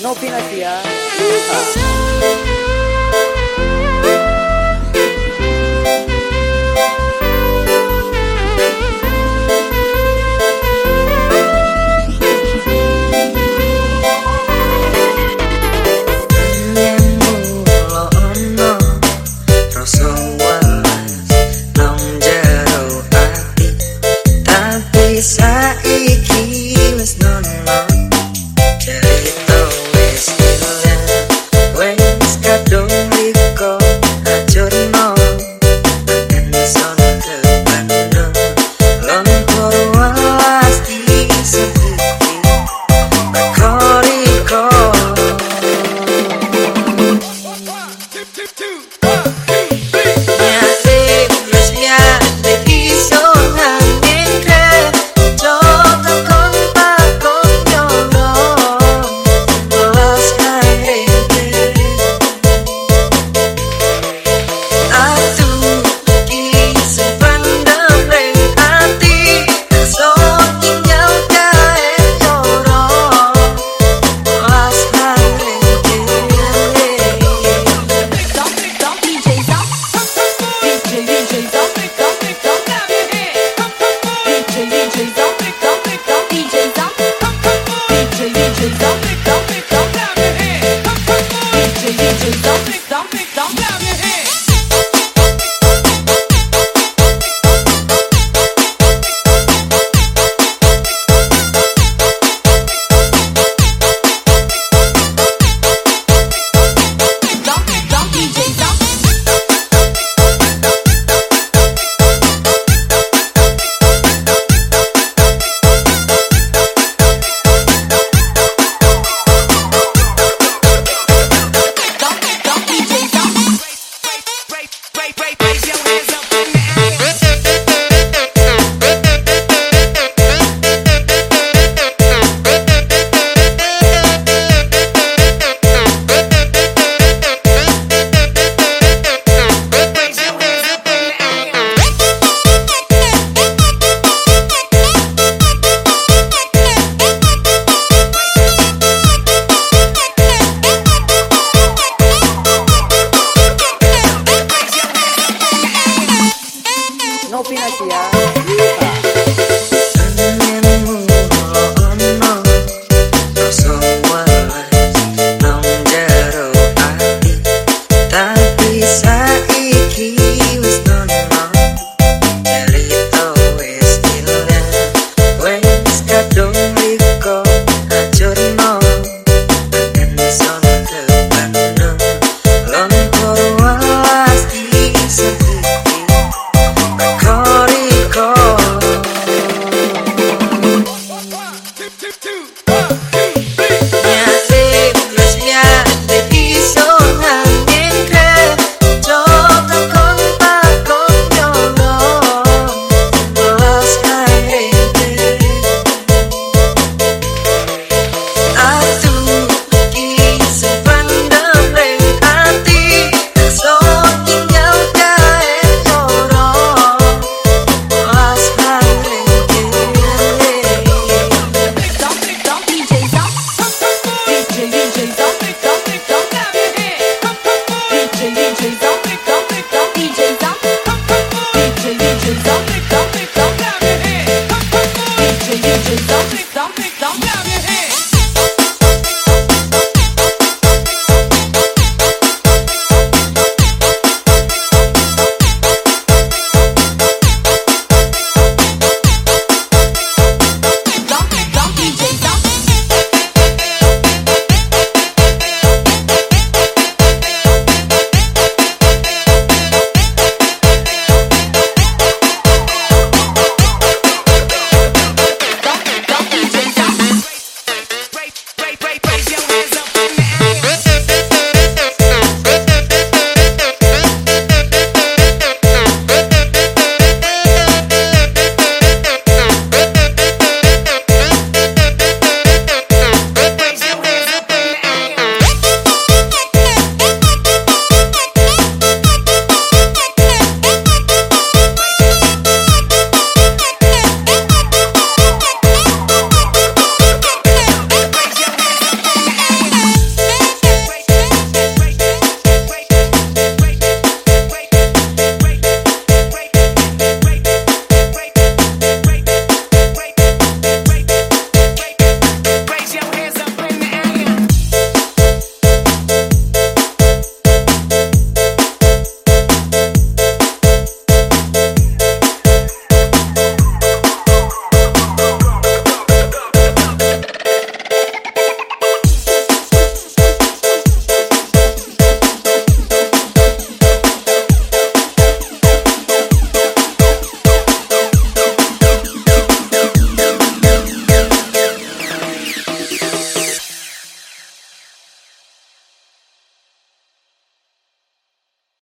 Não Yeehaw. ah.